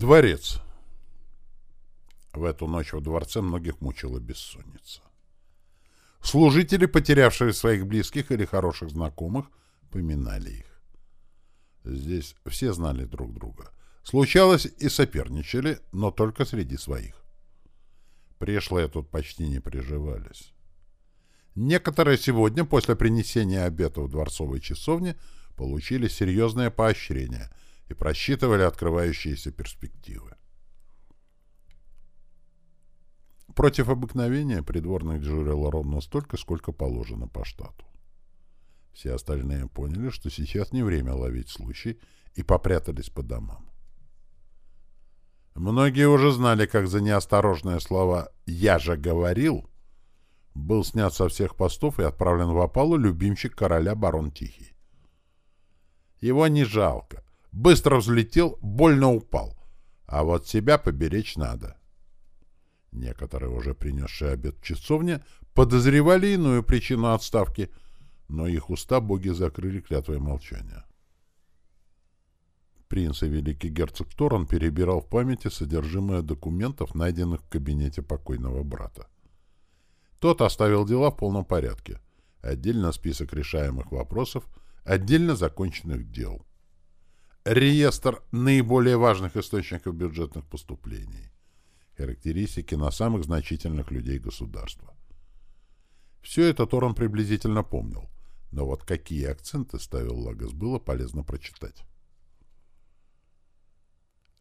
Дворец. В эту ночь во дворце многих мучила бессонница. Служители, потерявшие своих близких или хороших знакомых, поминали их. Здесь все знали друг друга. Случалось и соперничали, но только среди своих. Пришлые тут почти не приживались. Некоторые сегодня, после принесения обета в дворцовой часовне, получили серьезное поощрение и просчитывали открывающиеся перспективы. Против обыкновения придворных дежурило ровно столько, сколько положено по штату. Все остальные поняли, что сейчас не время ловить случай, и попрятались по домам. Многие уже знали, как за неосторожное слово «я же говорил» был снят со всех постов и отправлен в опалу любимчик короля барон Тихий. Его не жалко. Быстро взлетел, больно упал. А вот себя поберечь надо. Некоторые, уже принесшие обед в часовне, подозревали иную причину отставки, но их уста боги закрыли клятвой молчания. Принц и великий герцог Торон перебирал в памяти содержимое документов, найденных в кабинете покойного брата. Тот оставил дела в полном порядке. Отдельно список решаемых вопросов, отдельно законченных дел. Реестр наиболее важных источников бюджетных поступлений характеристики на самых значительных людей государства. Все это Торон приблизительно помнил, но вот какие акценты ставил Лагос, было полезно прочитать.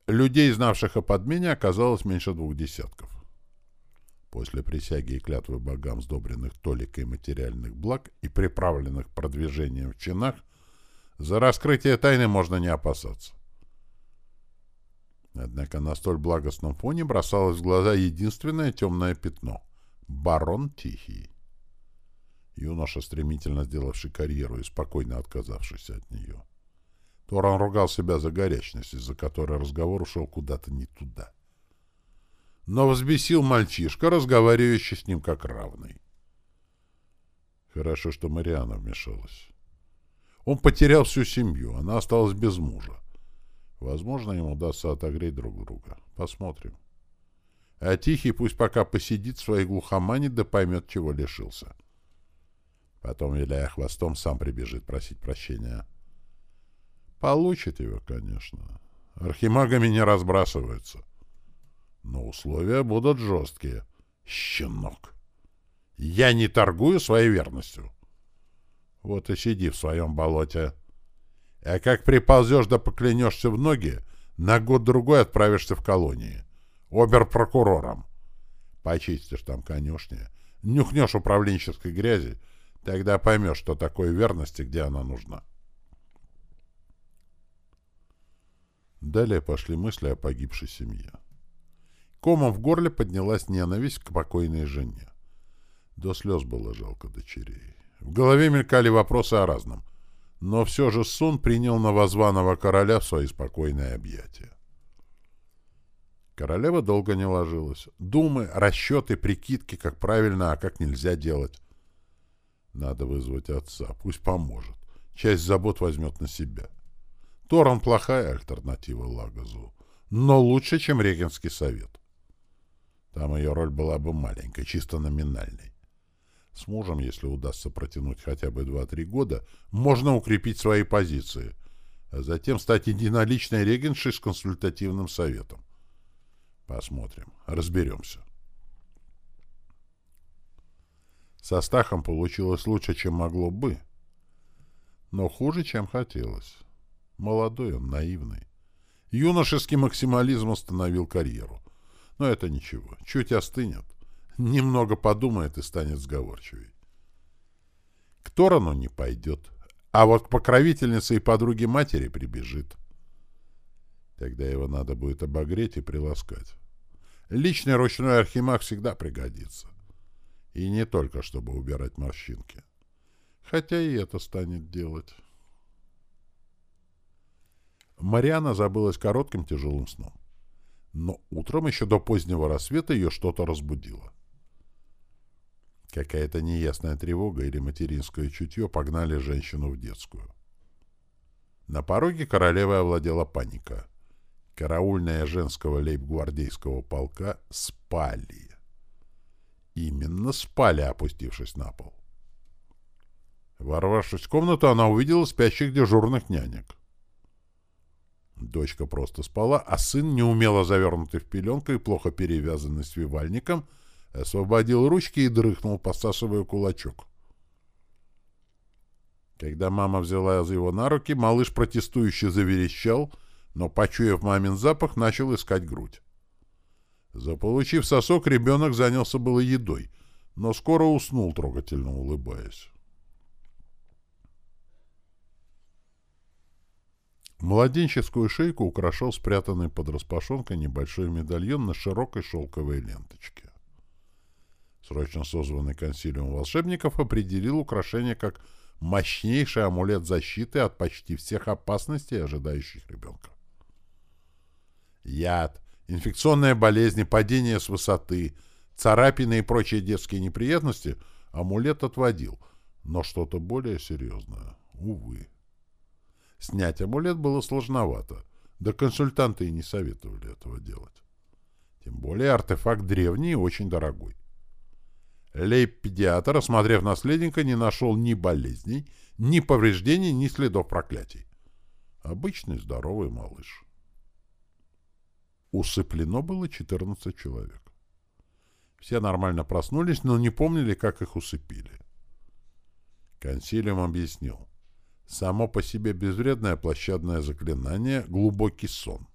Людей, знавших о подмене, оказалось меньше двух десятков. После присяги и клятвы богам, сдобренных толикой материальных благ и приправленных продвижением в чинах, за раскрытие тайны можно не опасаться. Однако на столь благостном фоне бросалось в глаза единственное темное пятно — барон Тихий. Юноша, стремительно сделавший карьеру и спокойно отказавшийся от нее. Торан ругал себя за горячность, из-за которой разговор ушел куда-то не туда. Но взбесил мальчишка, разговаривающий с ним как равный. Хорошо, что Мариана вмешалась. Он потерял всю семью, она осталась без мужа. Возможно, им удастся отогреть друг друга. Посмотрим. А Тихий пусть пока посидит в своей глухомане, да поймет, чего лишился. Потом, виляя хвостом, сам прибежит просить прощения. Получит его, конечно. Архимагами не разбрасываются. Но условия будут жесткие. Щенок. Я не торгую своей верностью. Вот и сиди в своем болоте. А как приползешь да поклянешься в ноги, на год-другой отправишься в колонии. Обер-прокурором. Почистишь там конюшни, нюхнешь управленческой грязи, тогда поймешь, что такое верность и где она нужна. Далее пошли мысли о погибшей семье. Комом в горле поднялась ненависть к покойной жене. До слез было жалко дочерей. В голове мелькали вопросы о разном — но все же Сун принял новозваного короля в свои спокойные объятия. Королева долго не ложилась. Думы, расчеты, прикидки, как правильно, а как нельзя делать. Надо вызвать отца, пусть поможет. Часть забот возьмет на себя. Торон плохая альтернатива Лагозу, но лучше, чем Регенский совет. Там ее роль была бы маленькой, чисто номинальной. С мужем, если удастся протянуть хотя бы 2-3 года, можно укрепить свои позиции, а затем стать единоличной регеншей с консультативным советом. Посмотрим, разберемся. Со Стахом получилось лучше, чем могло бы, но хуже, чем хотелось. Молодой он, наивный. Юношеский максимализм остановил карьеру. Но это ничего, чуть остынет. Немного подумает и станет сговорчивей. К Торану не пойдет, а вот к покровительнице и подруге матери прибежит. Тогда его надо будет обогреть и приласкать. Личный ручной архимаг всегда пригодится. И не только, чтобы убирать морщинки. Хотя и это станет делать. Мариана забылась коротким тяжелым сном. Но утром еще до позднего рассвета ее что-то разбудило. Какая-то неясная тревога или материнское чутье погнали женщину в детскую. На пороге королевы овладела паника. караульная женского лейб-гвардейского полка спали. Именно спали, опустившись на пол. Ворвавшись в комнату, она увидела спящих дежурных нянек. Дочка просто спала, а сын, неумело завернутый в пеленку и плохо перевязанный свивальником, освободил ручки и дрыхнул, посасывая кулачок. Когда мама взяла его на руки, малыш протестующе заверещал, но, почуяв мамин запах, начал искать грудь. Заполучив сосок, ребенок занялся было едой, но скоро уснул, трогательно улыбаясь. Младенческую шейку украшал спрятанный под распашонкой небольшой медальон на широкой шелковой ленточке. Срочно созванный консилиум волшебников определил украшение как мощнейший амулет защиты от почти всех опасностей, ожидающих ребенка. Яд, инфекционные болезни, падение с высоты, царапины и прочие детские неприятности амулет отводил, но что-то более серьезное, увы. Снять амулет было сложновато, да консультанты и не советовали этого делать. Тем более артефакт древний и очень дорогой. Лейб-педиатр, осмотрев наследника, не нашел ни болезней, ни повреждений, ни следов проклятий. Обычный здоровый малыш. Усыплено было 14 человек. Все нормально проснулись, но не помнили, как их усыпили. Консилиум объяснил. Само по себе безвредное площадное заклинание — глубокий сон.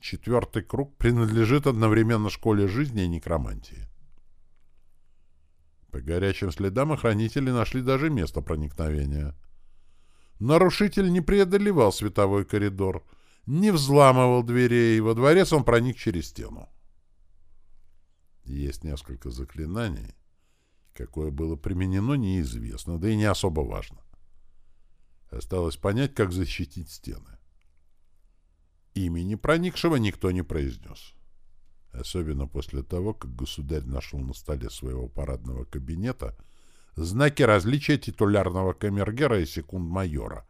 Четвертый круг принадлежит одновременно школе жизни и некромантии. По горячим следам охранители нашли даже место проникновения. Нарушитель не преодолевал световой коридор, не взламывал дверей, и во дворец он проник через стену. Есть несколько заклинаний. Какое было применено, неизвестно, да и не особо важно. Осталось понять, как защитить стены. Имени проникшего никто не произнес. Особенно после того, как государь нашел на столе своего парадного кабинета знаки различия титулярного камергера и секунд-майора,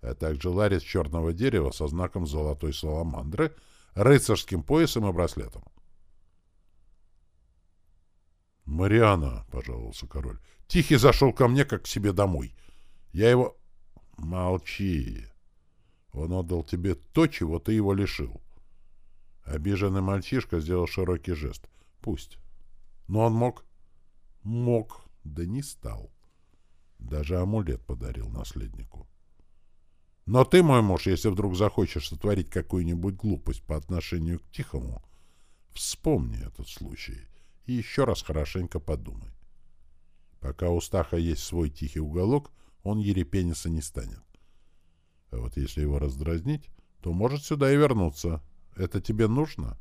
а также ларец черного дерева со знаком золотой саламандры, рыцарским поясом и браслетом. «Мариана», — пожаловался король, — «Тихий зашел ко мне, как к себе домой. Я его...» Молчи. Он отдал тебе то, чего ты его лишил. Обиженный мальчишка сделал широкий жест. Пусть. Но он мог? Мог, да не стал. Даже амулет подарил наследнику. Но ты, мой муж, если вдруг захочешь сотворить какую-нибудь глупость по отношению к Тихому, вспомни этот случай и еще раз хорошенько подумай. Пока у Стаха есть свой тихий уголок, он ерепениться не станет. А вот если его раздразнить, то может сюда и вернуться. Это тебе нужно?»